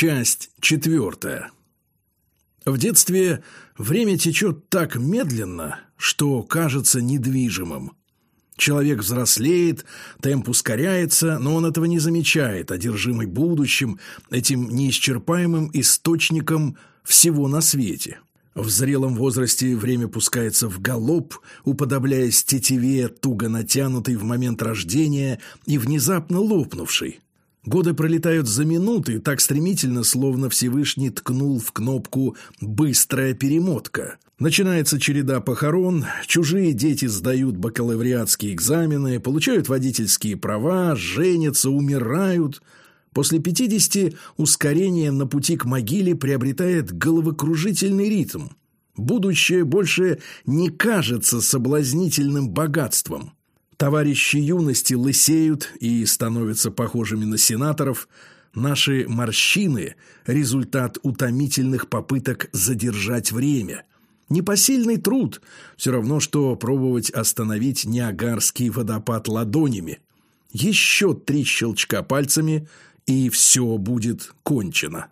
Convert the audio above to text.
Часть четвертая. В детстве время течет так медленно, что кажется недвижимым. Человек взрослеет, темп ускоряется, но он этого не замечает, одержимый будущим, этим неисчерпаемым источником всего на свете. В зрелом возрасте время пускается в галоп, уподобляясь тетиве, туго натянутой в момент рождения и внезапно лопнувшей. Годы пролетают за минуты, так стремительно, словно Всевышний ткнул в кнопку «быстрая перемотка». Начинается череда похорон, чужие дети сдают бакалавриатские экзамены, получают водительские права, женятся, умирают. После пятидесяти ускорение на пути к могиле приобретает головокружительный ритм. Будущее больше не кажется соблазнительным богатством. Товарищи юности лысеют и становятся похожими на сенаторов. Наши морщины – результат утомительных попыток задержать время. Непосильный труд – все равно, что пробовать остановить Ниагарский водопад ладонями. Еще три щелчка пальцами – и все будет кончено.